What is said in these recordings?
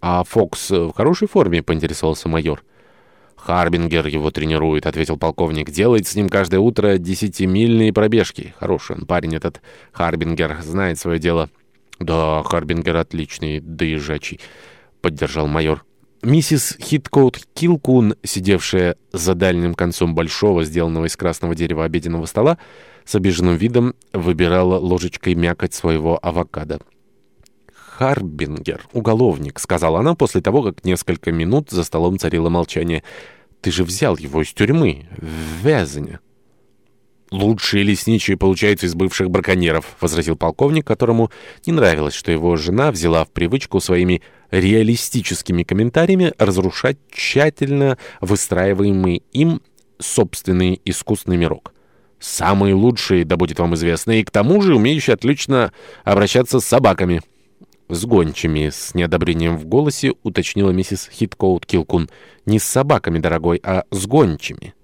«А Фокс э, в хорошей форме?» — поинтересовался майор. «Харбингер его тренирует», — ответил полковник. «Делает с ним каждое утро десятимильные пробежки. Хороший он парень этот. Харбингер знает свое дело». «Да, Харбингер отличный, да — поддержал майор. Миссис Хиткоут Килкун, сидевшая за дальним концом большого, сделанного из красного дерева обеденного стола, с обиженным видом выбирала ложечкой мякоть своего авокадо. Харбингер, уголовник», — сказала она после того, как несколько минут за столом царило молчание. «Ты же взял его из тюрьмы, в Вязане». «Лучшие лесничие получаются из бывших браконьеров», — возразил полковник, которому не нравилось, что его жена взяла в привычку своими реалистическими комментариями разрушать тщательно выстраиваемый им собственный искусственный мирок. «Самые лучшие, да будет вам известно, и к тому же умеющие отлично обращаться с собаками» с гончими», — с неодобрением в голосе уточнила миссис Хиткоут Килкун. «Не с собаками, дорогой, а с гончими».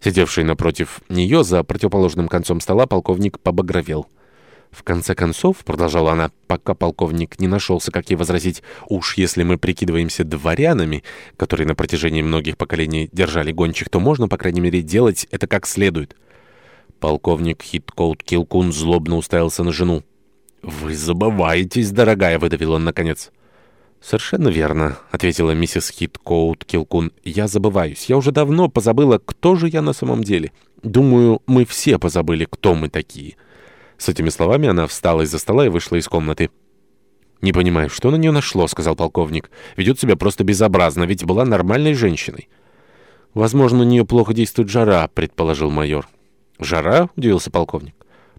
Сидевший напротив нее за противоположным концом стола полковник побагровел. «В конце концов», — продолжала она, пока полковник не нашелся, как ей возразить, «уж если мы прикидываемся дворянами, которые на протяжении многих поколений держали гончих, то можно, по крайней мере, делать это как следует». Полковник Хиткоут Килкун злобно уставился на жену. «Вы забываетесь, дорогая», — выдавил он наконец. «Совершенно верно», — ответила миссис Хиткоут Килкун. «Я забываюсь. Я уже давно позабыла, кто же я на самом деле. Думаю, мы все позабыли, кто мы такие». С этими словами она встала из-за стола и вышла из комнаты. «Не понимаю, что на нее нашло», — сказал полковник. «Ведет себя просто безобразно, ведь была нормальной женщиной». «Возможно, на нее плохо действует жара», — предположил майор. «Жара?» — удивился полковник.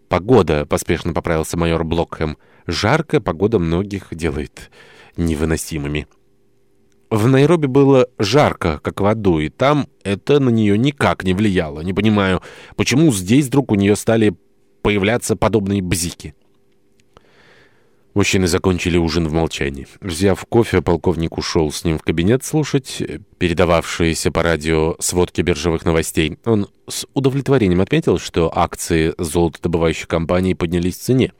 Погода, — поспешно поправился майор Блокхэм. Жарко погода многих делает невыносимыми. В Найроби было жарко, как в аду, и там это на нее никак не влияло. Не понимаю, почему здесь вдруг у нее стали появляться подобные бзики. Мужчины закончили ужин в молчании. Взяв кофе, полковник ушел с ним в кабинет слушать передававшиеся по радио сводки биржевых новостей. Он с удовлетворением отметил, что акции золотодобывающей компании поднялись в цене.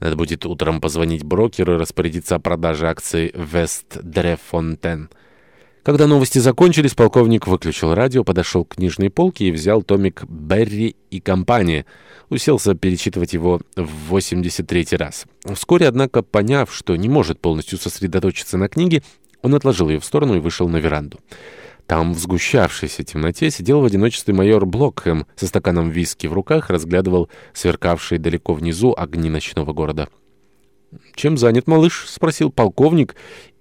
Надо будет утром позвонить брокеру и распорядиться о продаже акций «Вест Дрефонтен». Когда новости закончились, полковник выключил радио, подошел к книжной полке и взял томик «Берри и компания». Уселся перечитывать его в 83-й раз. Вскоре, однако, поняв, что не может полностью сосредоточиться на книге, он отложил ее в сторону и вышел на веранду. Там, в сгущавшейся темноте, сидел в одиночестве майор Блокхэм со стаканом виски в руках, разглядывал сверкавшие далеко внизу огни ночного города. «Чем занят малыш?» — спросил полковник,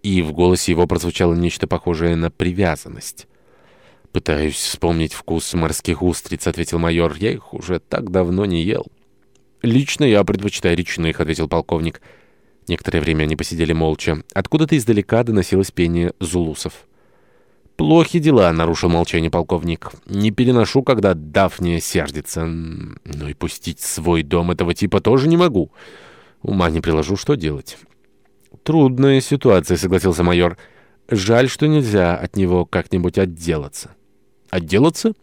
и в голосе его прозвучало нечто похожее на привязанность. «Пытаюсь вспомнить вкус морских устриц», — ответил майор. «Я их уже так давно не ел». «Лично я предпочитаю речных», — ответил полковник. Некоторое время они посидели молча. Откуда-то издалека доносилось пение зулусов. «Плохи дела», — нарушил молчание полковник. «Не переношу, когда Дафния сердится. Но ну и пустить свой дом этого типа тоже не могу». Ума не приложу, что делать. Трудная ситуация, согласился майор. Жаль, что нельзя от него как-нибудь отделаться. Отделаться?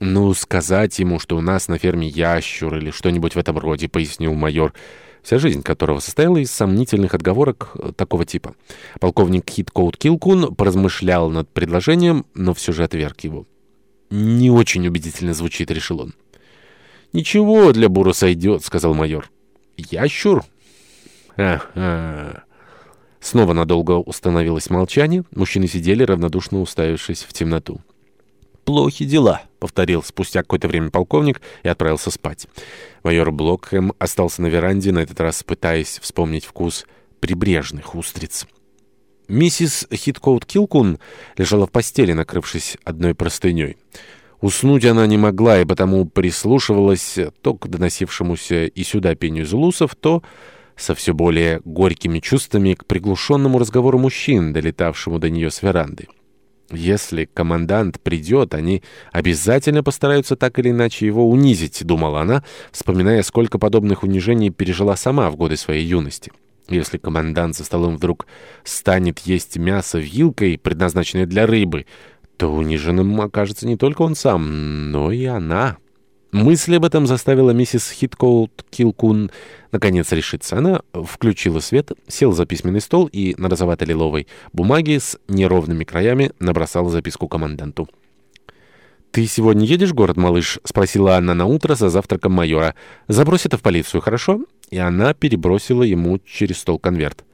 Ну, сказать ему, что у нас на ферме ящур или что-нибудь в этом роде, пояснил майор вся жизнь которого состояла из сомнительных отговорок э, такого типа. Полковник Хиткоут Килкун поразмышлял над предложением, но все же отверг его. «Не очень убедительно звучит», — решил он. «Ничего, для Бура сойдет», — сказал майор. «Ящур?» «Ага». Снова надолго установилось молчание. Мужчины сидели, равнодушно уставившись в темноту. «Плохи дела», — повторил спустя какое-то время полковник и отправился спать. Майор Блокхэм остался на веранде, на этот раз пытаясь вспомнить вкус прибрежных устриц. Миссис Хиткоут Килкун лежала в постели, накрывшись одной простыней. Уснуть она не могла и потому прислушивалась то к доносившемуся и сюда пению зулусов, то со все более горькими чувствами к приглушенному разговору мужчин, долетавшему до нее с веранды. «Если командант придет, они обязательно постараются так или иначе его унизить», — думала она, вспоминая, сколько подобных унижений пережила сама в годы своей юности. Если командант за столом вдруг станет есть мясо вилкой, предназначенной для рыбы, то униженным окажется не только он сам, но и она». Мысль об этом заставила миссис Хиткоут Килкун наконец решиться. Она включила свет, села за письменный стол и на розовато-лиловой бумаге с неровными краями набросала записку команданту. «Ты сегодня едешь в город, малыш?» — спросила она на утро за завтраком майора. «Забрось это в полицию, хорошо?» И она перебросила ему через стол конверт.